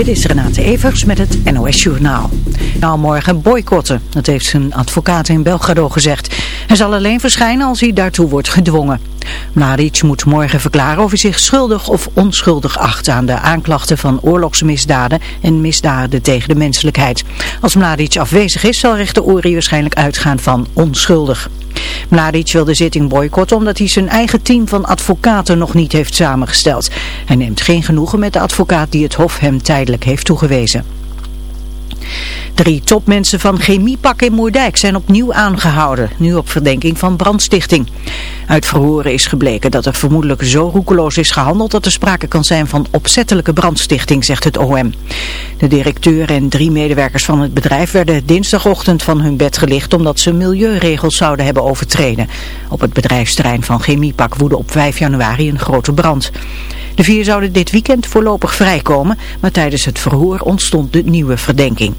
Dit is Renate Evers met het NOS Journaal. Nou, morgen boycotten, dat heeft zijn advocaat in Belgrado gezegd. Hij zal alleen verschijnen als hij daartoe wordt gedwongen. Mladic moet morgen verklaren of hij zich schuldig of onschuldig acht aan de aanklachten van oorlogsmisdaden en misdaden tegen de menselijkheid. Als Mladic afwezig is, zal rechter Ori waarschijnlijk uitgaan van onschuldig. Mladic wil de zitting boycotten omdat hij zijn eigen team van advocaten nog niet heeft samengesteld. Hij neemt geen genoegen met de advocaat die het Hof hem tijdelijk heeft toegewezen. Drie topmensen van Chemiepak in Moerdijk zijn opnieuw aangehouden, nu op verdenking van brandstichting. Uit verhoren is gebleken dat er vermoedelijk zo roekeloos is gehandeld dat er sprake kan zijn van opzettelijke brandstichting, zegt het OM. De directeur en drie medewerkers van het bedrijf werden dinsdagochtend van hun bed gelicht omdat ze milieuregels zouden hebben overtreden. Op het bedrijfsterrein van Chemiepak woedde op 5 januari een grote brand. De vier zouden dit weekend voorlopig vrijkomen, maar tijdens het verhoor ontstond de nieuwe verdenking.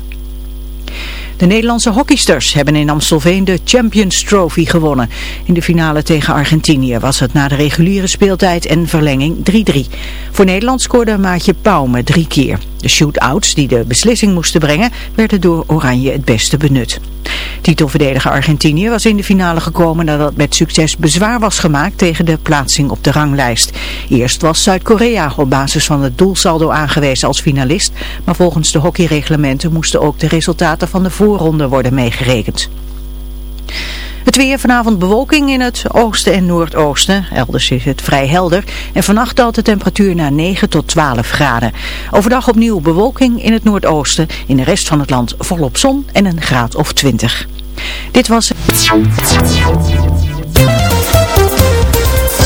De Nederlandse hockeysters hebben in Amstelveen de Champions Trophy gewonnen. In de finale tegen Argentinië was het na de reguliere speeltijd en verlenging 3-3. Voor Nederland scoorde Maatje Pauw drie keer. De shootouts die de beslissing moesten brengen werden door Oranje het beste benut. Titelverdediger Argentinië was in de finale gekomen nadat met succes bezwaar was gemaakt tegen de plaatsing op de ranglijst. Eerst was Zuid-Korea op basis van het doelsaldo aangewezen als finalist, maar volgens de hockeyreglementen moesten ook de resultaten van de voorronde worden meegerekend. Het weer vanavond bewolking in het oosten en noordoosten. Elders is het vrij helder. En vannacht daalt de temperatuur naar 9 tot 12 graden. Overdag opnieuw bewolking in het noordoosten. In de rest van het land volop zon en een graad of 20. Dit was...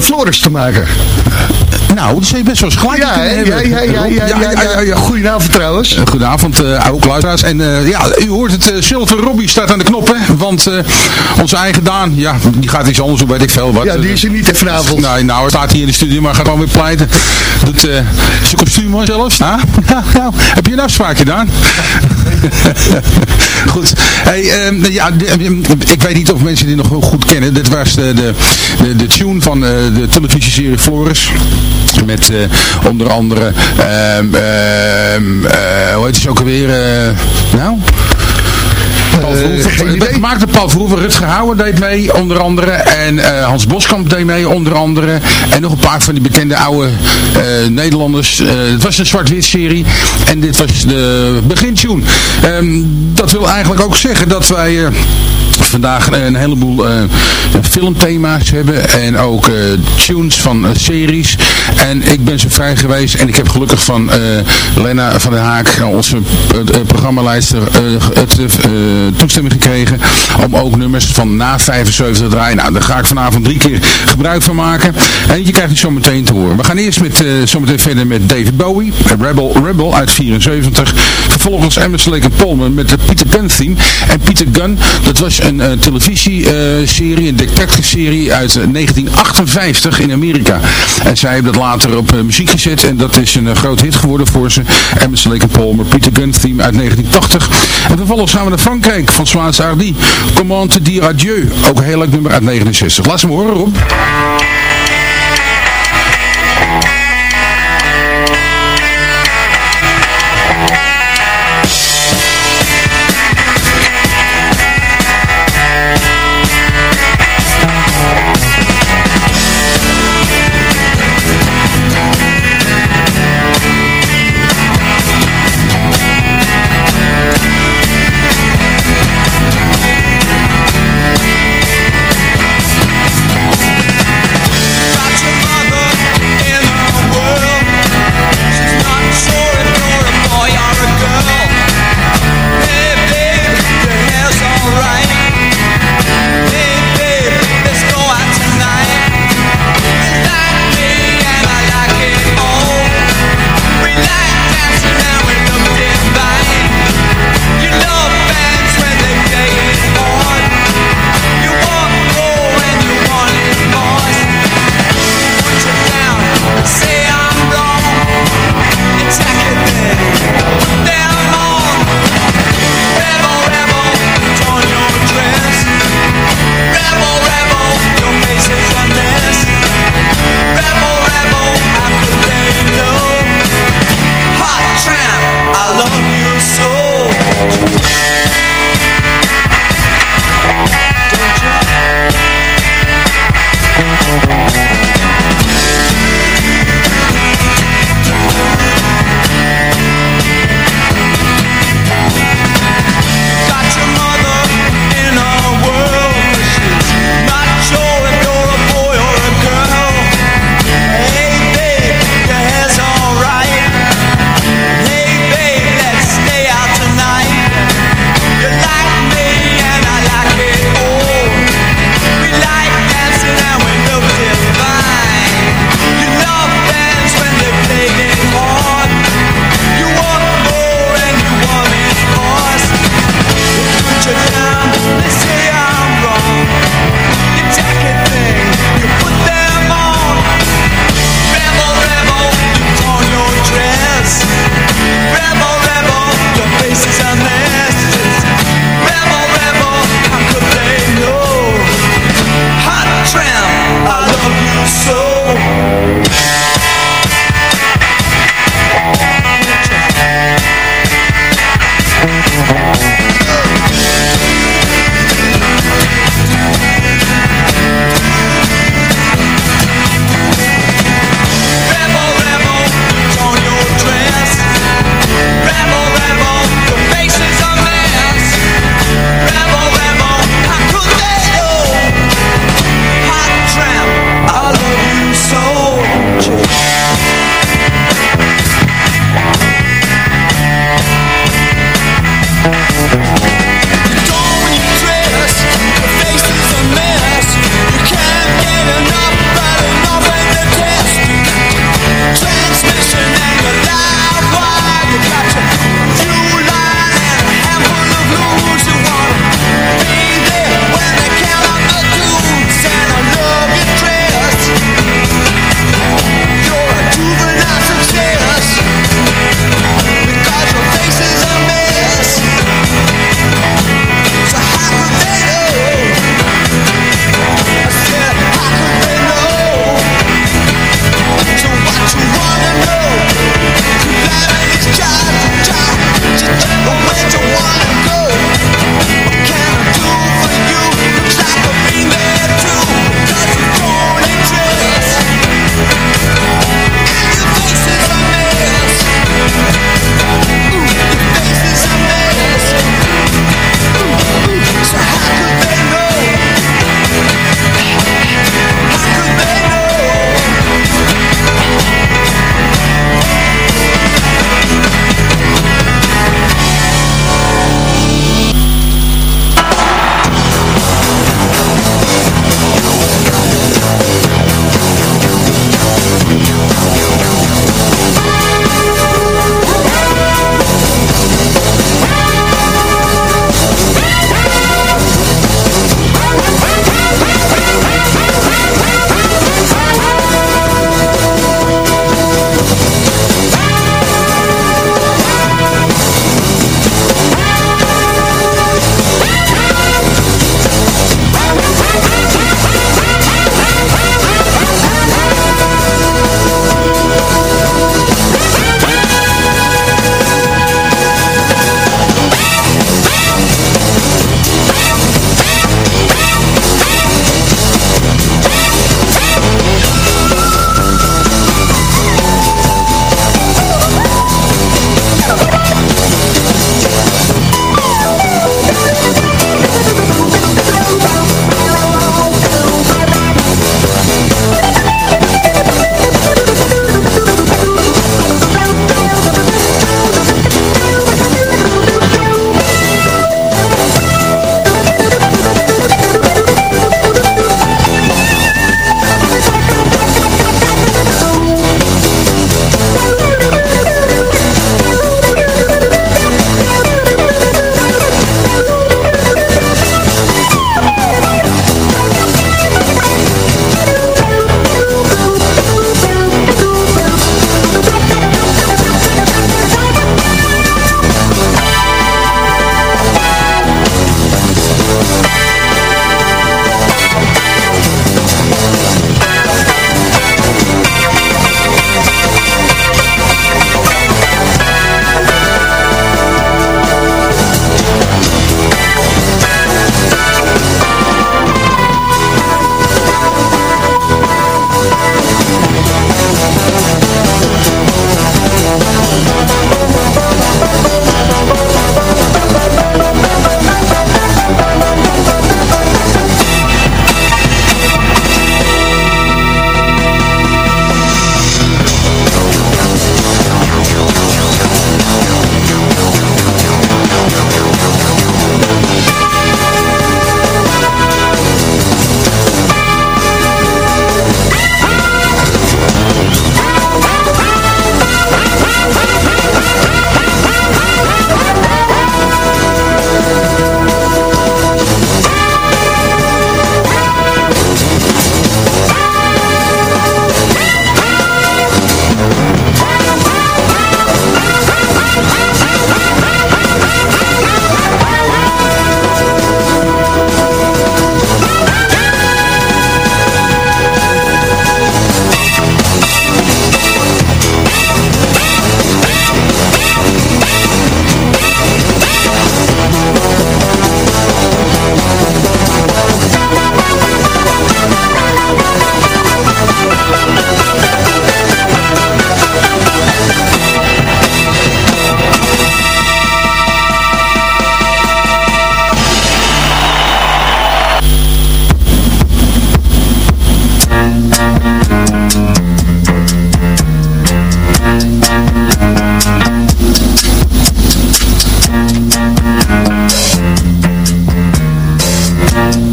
Floris te maken. Nou, dat je best wel eens ja, ja, ja, ja, ja, Goedenavond trouwens. Eh, goedenavond, eh, ook luisteraars. En eh, ja, u hoort het, Silver Robbie staat aan de knoppen. Want onze eigen Daan, ja, die gaat iets anders doen, weet ik veel wat. Ja, die is er niet vanavond. Nee, nou, hij staat hier in de studio, maar gaat gewoon weer pleiten. Doet uh, zijn kostuum maar zelfs. Nou, heb je een afspraak gedaan? goed. Hey, um, ja, ehm, ik weet niet of mensen dit nog goed kennen. Dit was de, de, de, de tune van uh, de televisieserie Flores. Met uh, onder andere, uh, uh, hoe heet het ook alweer, nou... Paul Verhoeven, maakte Paul Verhoeven, Rutger Houwer deed mee, onder andere. En uh, Hans Boskamp deed mee, onder andere. En nog een paar van die bekende oude uh, Nederlanders. Het was een zwart-wit serie. En dit was de begintune. Um, dat wil eigenlijk ook zeggen dat wij vandaag een heleboel filmthema's hebben. En ook tunes van series. En ik ben zo vrij geweest. En ik heb gelukkig van Lena van den Haak, onze programmaleider, het toestemming gekregen om ook nummers van na 75 te draaien. Nou, daar ga ik vanavond drie keer gebruik van maken. En je krijgt het zo meteen te horen. We gaan eerst met, uh, zometeen verder met David Bowie, Rebel Rebel uit 74. Vervolgens Emerson Lake Palmer met de Peter Gunn theme. En Peter Gunn, dat was een uh, televisieserie, een detective-serie uit 1958 in Amerika. En zij hebben dat later op muziek gezet en dat is een groot hit geworden voor ze. Emerson Lake Palmer, Peter Gunn theme uit 1980. En vervolgens gaan we naar Frankrijk van Swaans Hardy. Comment te dire adieu. Ook een heel leuk nummer uit 69. Laat ze me horen, Rob.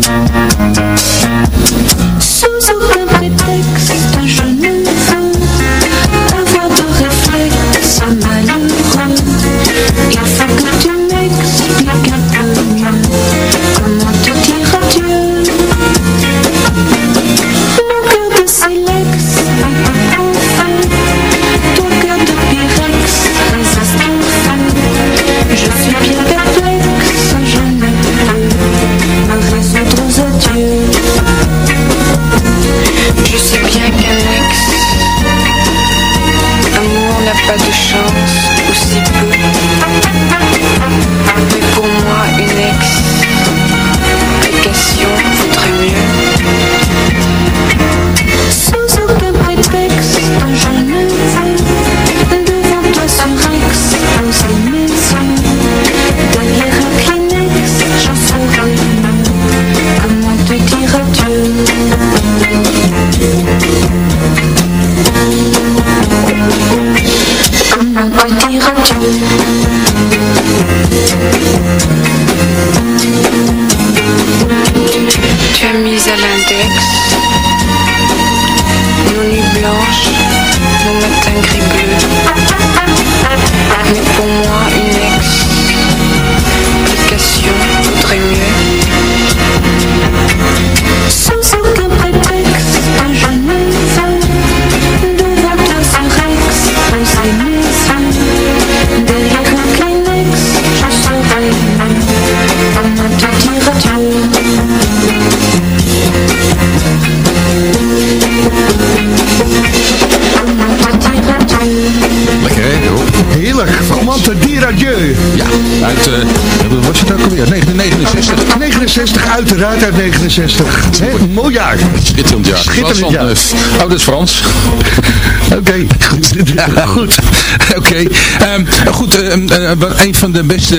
So, so perfect так Heerlijk. Want de Dire Adieu. Ja, uit, wat was het ook alweer? 1969. 69, uiteraard uit 69. Hè, mooi jaar. Schitterend jaar. Schitterend jaar. van, oh, dat is Frans. Oké, goed. goed. Oké. Ehm, goed, ehm, eh, een van de beste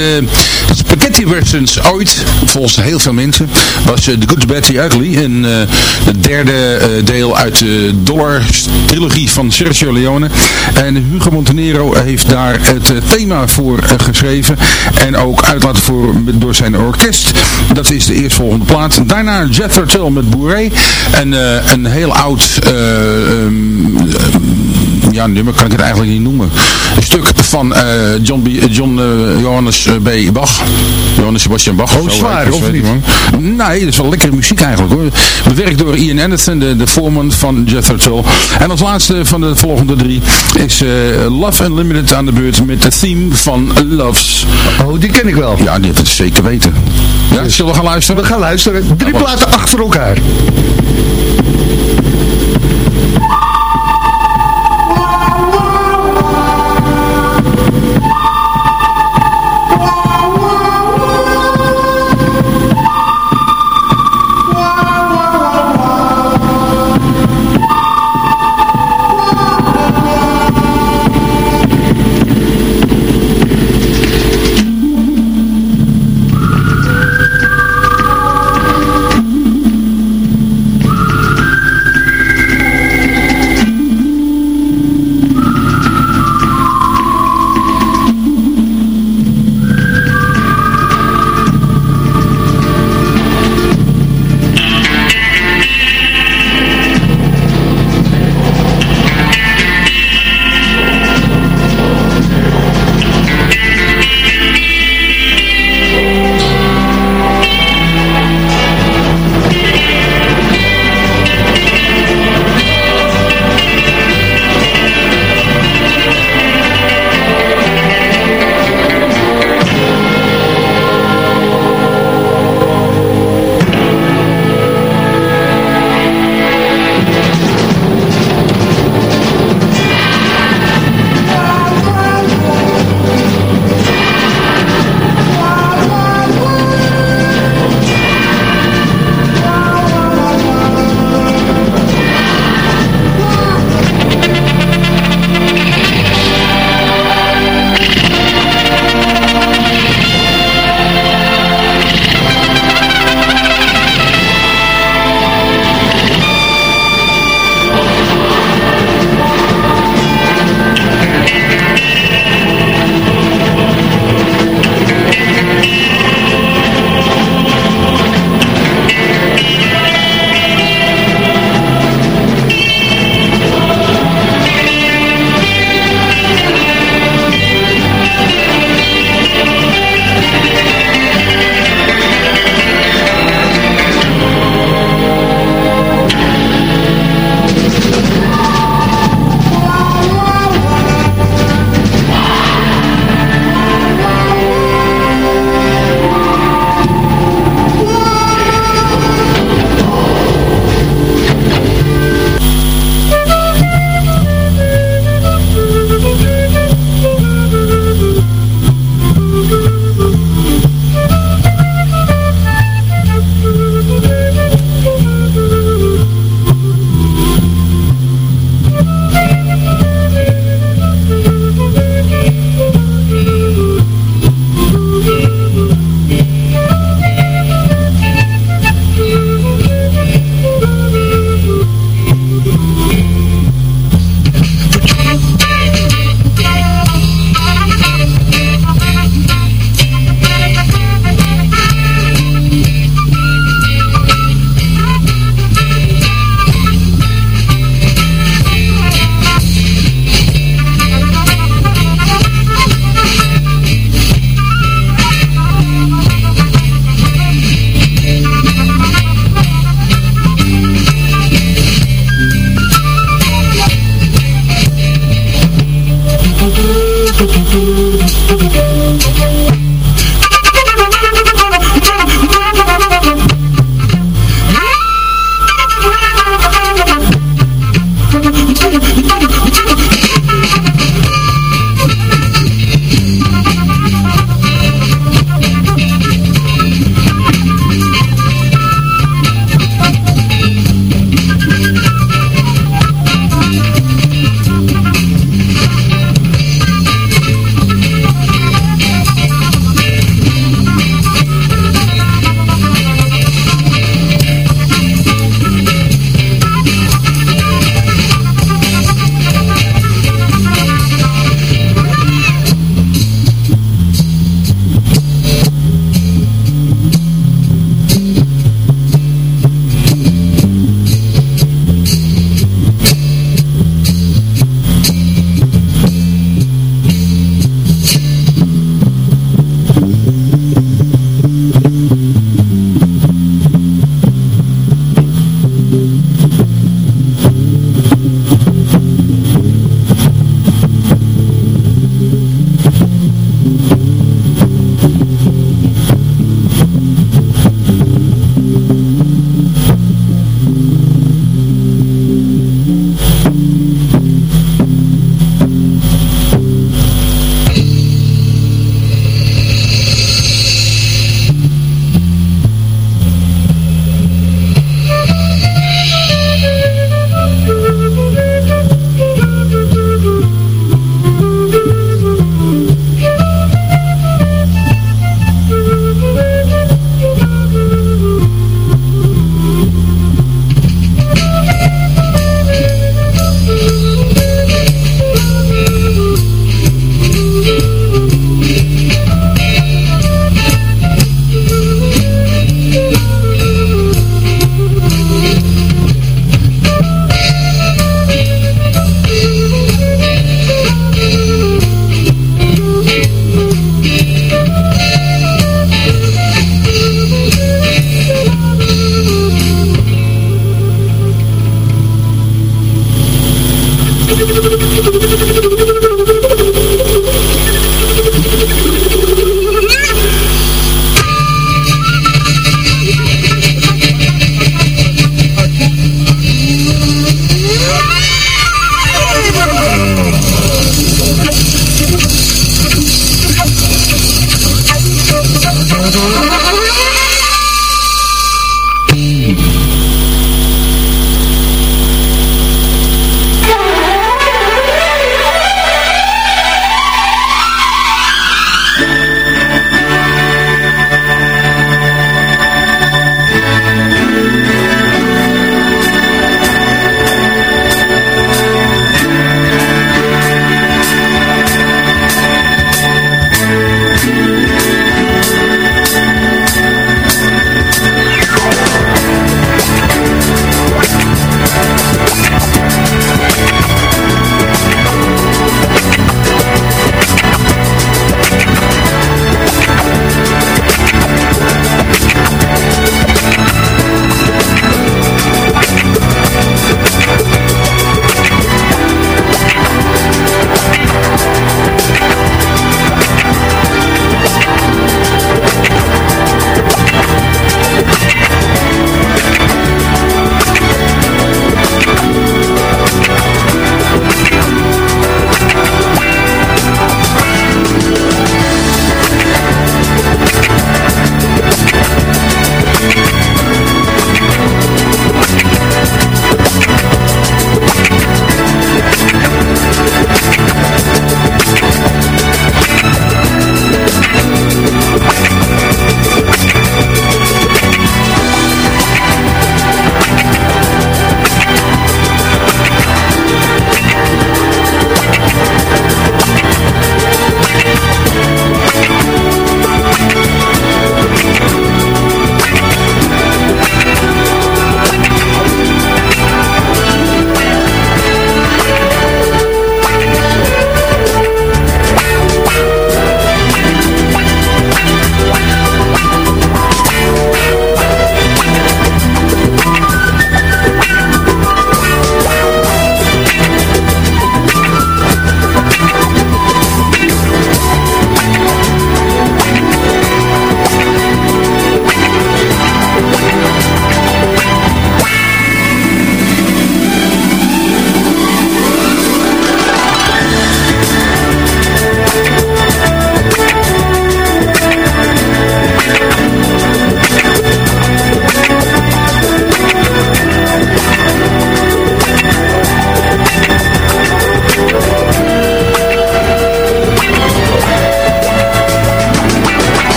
spaghetti westerns ooit, volgens heel veel mensen, was eh, The Good, Bad, The Ugly. En het derde deel uit de Dollar trilogie van Sergio Leone. En Hugo Montenero heeft daar het eh, voor eh, geschreven. En ook uit laten voeren met- door zijn orkest. Dat is de eerstvolgende plaat. Daarna Jethro Tull met Bourré. En eh, een heel oud... eh, ehm, ja, nummer kan ik het eigenlijk niet noemen. Een stuk van eh, John, B, John eh, Johannes eh, B. Bach. Johannes Sebastian Bach. Oh, zwaar, of niet? wel. Nee, dat is wel lekkere muziek eigenlijk hoor. Bewerkt door Ian Anderson, de, de voorman van Jethro Tull. En als laatste van de volgende drie is eh, Love Unlimited aan de beurt met het theme van Loves. Oh, die ken ik wel. Ja, die heeft het zeker weten. Ja, zullen we gaan luisteren? We gaan luisteren. Drie platen achter elkaar.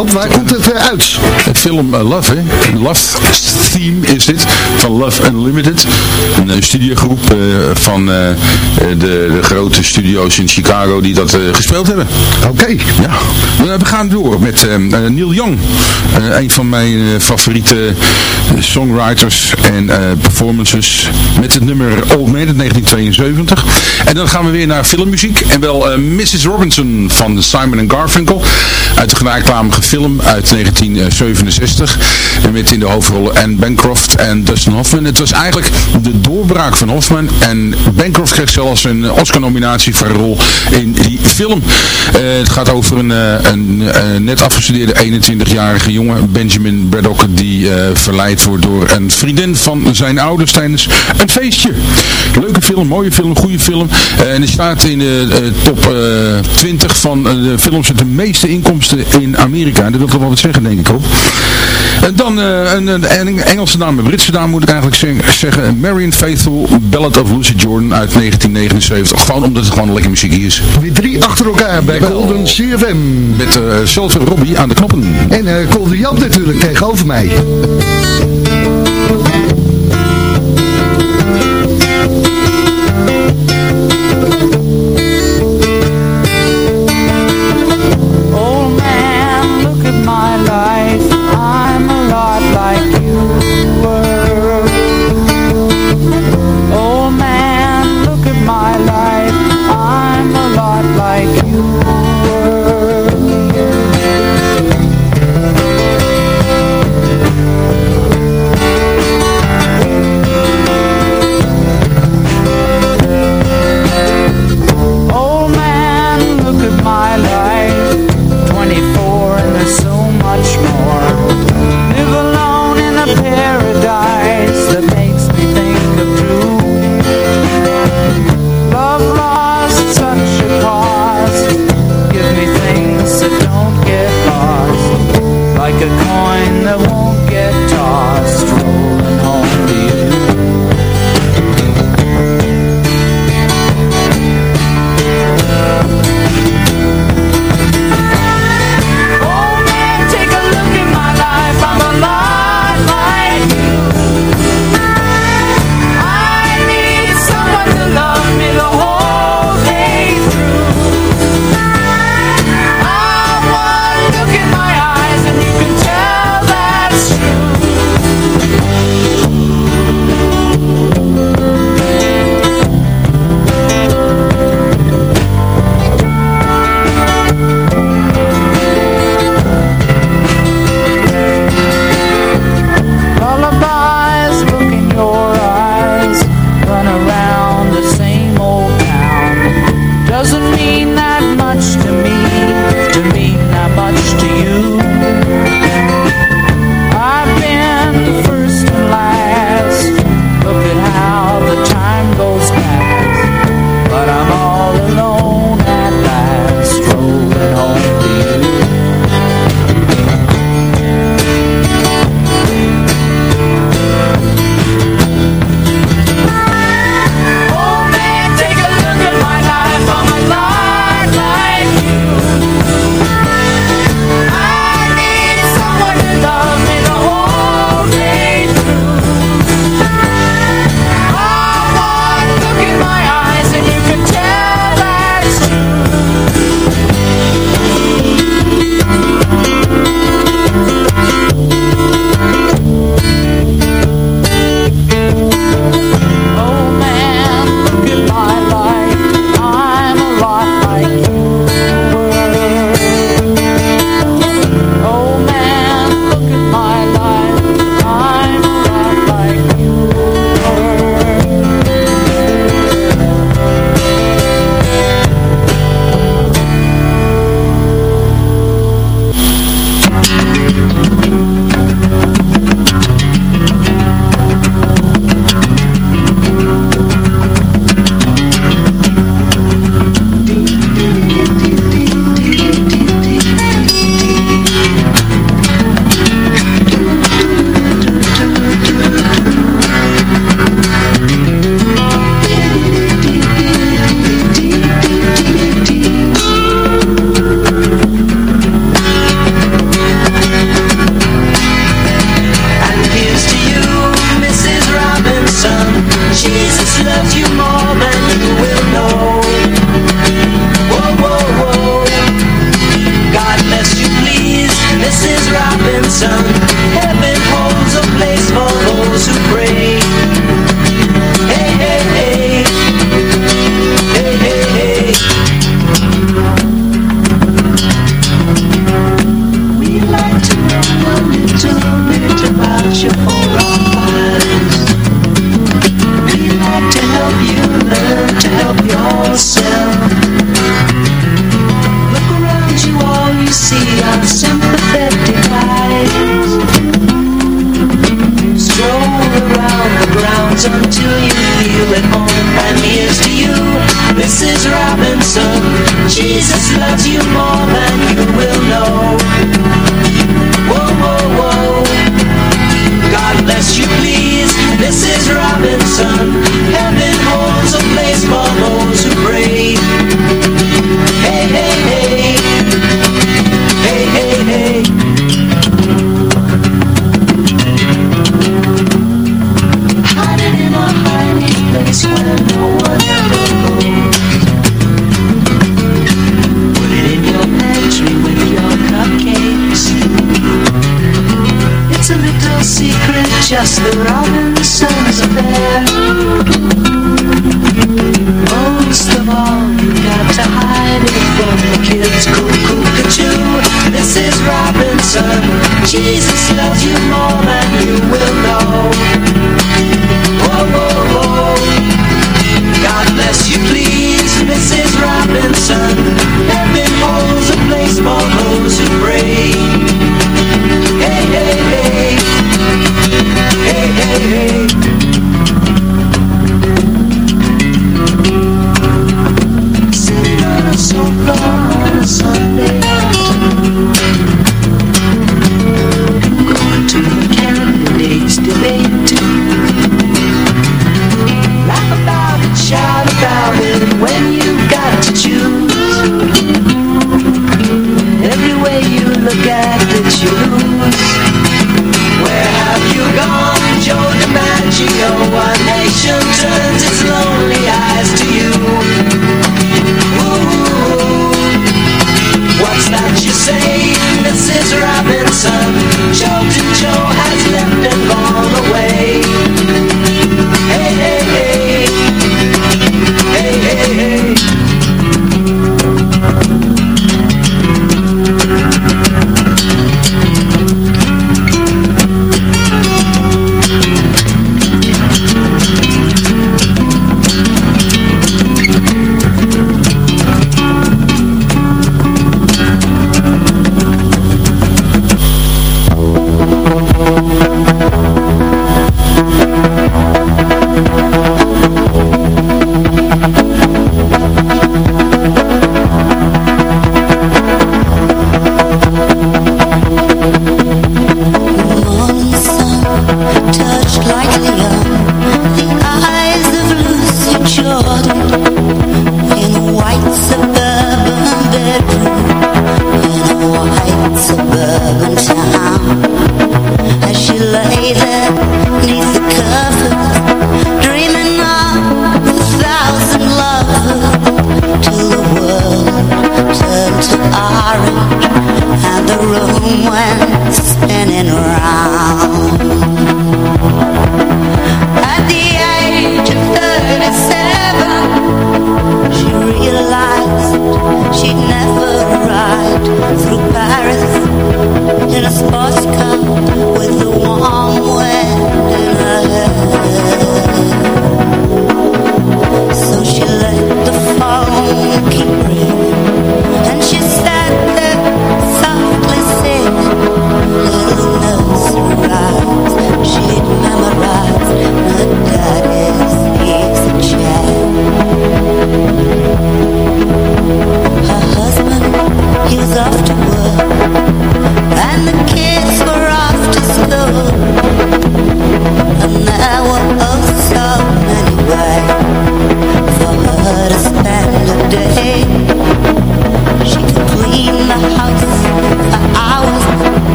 Joop. Waar komt het eh, uit? Het film eh, Love, hè? Love Theme is dit, van Love Unlimited. Een eh, studiogroep eh, van de, de grote studio's in Chicago die dat gespeeld hebben. Oké. Ja, we gaan door met Neil Young. Een van mijn favoriete songwriters en performances met het nummer Old Man uit 1972. En dan gaan we weer naar filmmuziek. En wel Mrs. Robinson van Simon Garfunkel. Uit de gelijknamige film uit 1967. En met in de hoofdrollen Anne Bancroft en Dustin Hoffman. Het was eigenlijk de doorbraak van Hoffman. En Bancroft kreeg zelfs een Oscar-nominatie voor een rol in die film. Eh, het gaat over een, eh, een eh, net afgestudeerde 21-jarige jongen, Benjamin Braddock, die verleid wordt door een vriendin van zijn ouders tijdens een feestje. Leuke film, mooie film, goede film. En die staat in de top eh, 20 van de films met de meeste inkomsten in Amerika. En dat wil toch wel wat zeggen, denk ik ook. En dan eh, een, een, Engelse naam, een Britse naam moet ik eigenlijk zeg- zeggen. Marion Faithful, Ballad of Lucy Jordan uit 1979. Gewoon omdat het gewoon lekker muziek is. Weer drie achter elkaar bij Golden CFM. Met uh, Zelfs Robbie aan de knoppen. En uh, Colde Jan natuurlijk tegenover mij.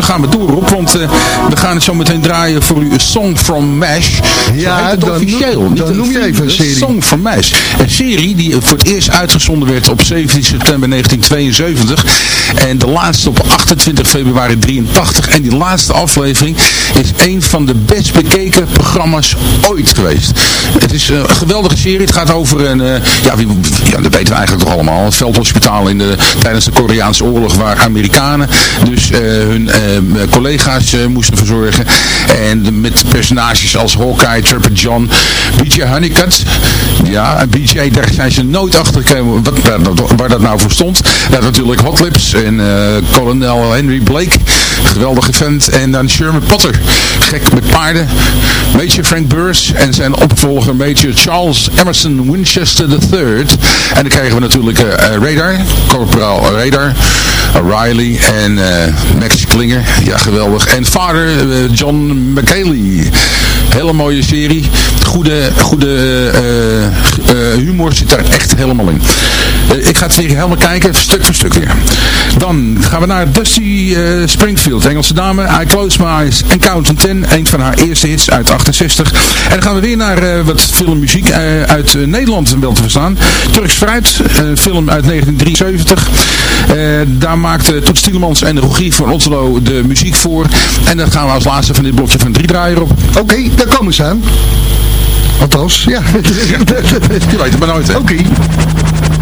Laatste gaan we door op, want eh, we gaan het zo meteen draaien voor u. Song from Mash. Ja, het dan officieel. dan noem je even een serie. Song from Mash. Een serie die voor het eerst uitgezonden werd op 17 september 1972. En de laatste op 28 februari 83. En die laatste aflevering is een van de best bekeken programma's ooit geweest. Het is eh, een geweldige serie. Het gaat over een, eh, ja, wie, ja, dat weten we eigenlijk toch allemaal. Een veldhospitaal in de, tijdens de Koreaanse oorlog waar Amerikanen dus eh, hun collega's moesten verzorgen. En met personages als Hawkeye, John, BJ Honeycutt. Ja, BJ, daar zijn ze nooit achter wat, waar, dat- nou voor stond. Ja, natuurlijk Hot Lips en eh kolonel Henry Blake. Geweldige vent. En dan Sherman Potter. Gek met paarden. Major Frank Burrs en zijn opvolger Major Charles Emerson Winchester III. En dan krijgen we natuurlijk eh, eh, Radar, Corporaal Radar, Riley en eh, Max Klinger. Ja, geweldig. En vader eh, John McHaley. Hele mooie serie. Goede, goede eh, eh, humor zit daar echt helemaal in. Eh, ik ga het weer helemaal kijken, stuk voor stuk weer. Dan gaan we naar Dusty eh, Springfield, Engelse dame. I Close My Eyes and Count to Ten. Een van haar eerste hits uit 68. En dan gaan we weer naar eh, wat filmmuziek eh, uit eh, Nederland wel te verstaan. Turks Fruit, een film uit 1973. Eh, daar maakte Toet Stielemans en Rogier van Otterlo de muziek voor. En dat gaan we als laatste van dit blokje van drie draaien op. Oké, daar komen ze aan. Althans, ja. Je weet het maar nooit, hè? Oké. Visions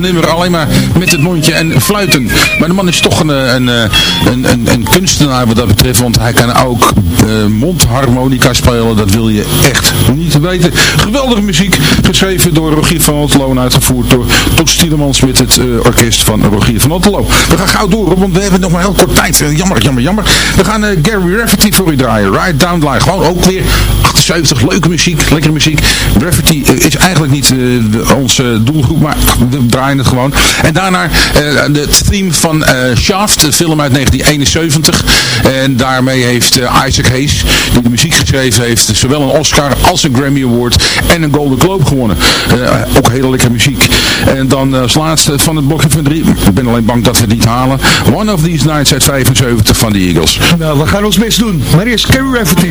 prachtig nummer. Alleen maar met het mondje en fluiten. Maar de man is toch een, een, een, een, een kunstenaar wat dat betreft. Want hij kan ook uh, mondharmonica spelen. Dat wil je echt niet weten. Geweldige muziek. Geschreven door Rogier van Otterlo en uitgevoerd door Tot Stielemans met het orkest van Rogier van Otterlo. We gaan gauw door, want we hebben nog maar heel kort tijd. jammer, jammer, jammer. We gaan Gary Rafferty voor u draaien. Ride Down Line. Gewoon ook weer 78. Leuke muziek, lekkere muziek. Rafferty is eigenlijk niet de, onze doelgroep, maar we draaien het gewoon. En daarna het theme van Shaft, de film uit 1971. En daarmee heeft Isaac Hayes, die de muziek geschreven heeft, zowel een Oscar als een Grammy Award en een Golden Globe gewonnen. Ook hele lekkere muziek. En dan als laatste van het blokje van drie, ik ben alleen bang dat we het niet halen. One of These Nights uit 75 van de Eagles. Nou, we gaan ons best doen. Maar eerst Carrie Rafferty.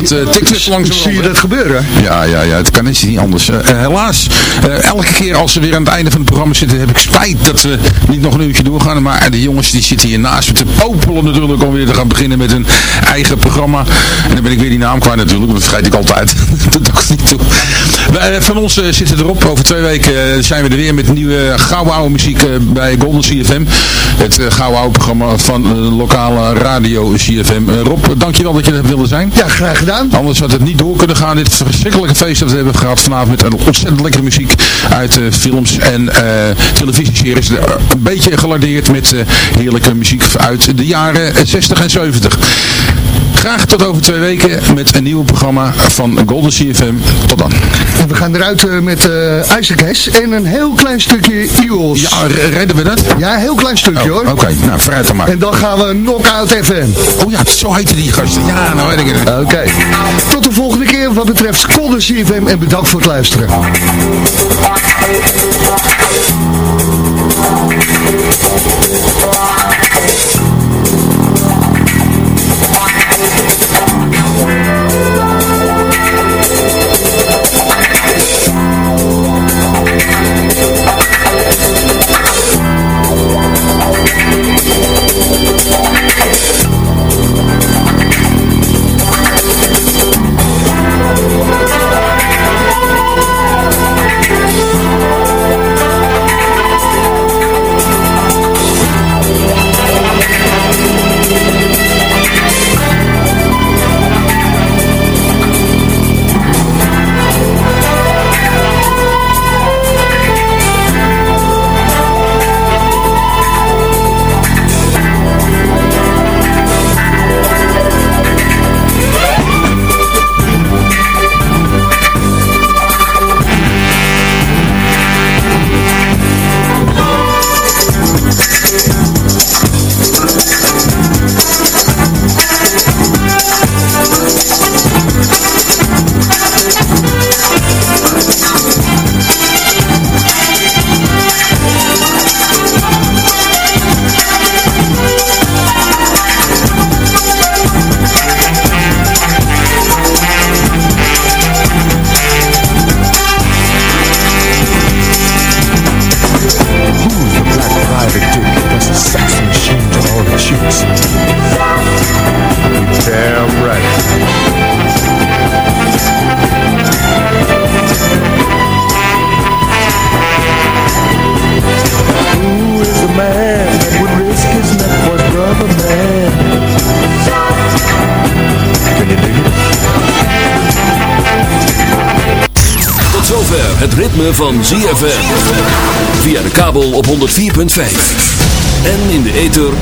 Dat uh, tikt net langzaam. Zie je dat gebeuren? Ja, ja, ja. Het kan net niet anders. Uh, helaas, elke keer als we weer aan het einde van het programma zitten, heb ik spijt dat we niet nog een uurtje doorgaan. Maar de jongens die zitten hier naast me te popelen natuurlijk om weer te gaan beginnen met hun eigen programma. En dan ben ik weer die naam kwijt natuurlijk, dat vergeet ik altijd. dat doe ik niet toe. Eh, van ons eh, zit het erop. Over twee weken eh, zijn we er weer met nieuwe gouden oude muziek bij Golden CFM. Het uh, gouden oude programma van lokale radio CFM. Rob, dankjewel dat je er wilde zijn. Ja, graag gedaan. Anders had het niet door kunnen gaan. Dit verschrikkelijke feest dat we hebben gehad vanavond met een ontzettend lekkere muziek uit films en eh, televisieseries. Een beetje gelardeerd met heerlijke muziek uit de jaren 60 en 70. Graag tot over twee weken met een nieuw programma van Golden CFM. Tot dan. En we gaan eruit eh, met eh Isaac Hess en een heel klein stukje Eagles. Ja, re- redden we dat? Ja, een heel klein stukje hoor. Oké, nou, vooruit dan maar. En dan gaan we Knockout FM. Oh ja, zo heette die gasten. Ja, nou weet ik het. Oké. Tot de volgende keer wat betreft Golden CFM en bedankt voor het luisteren.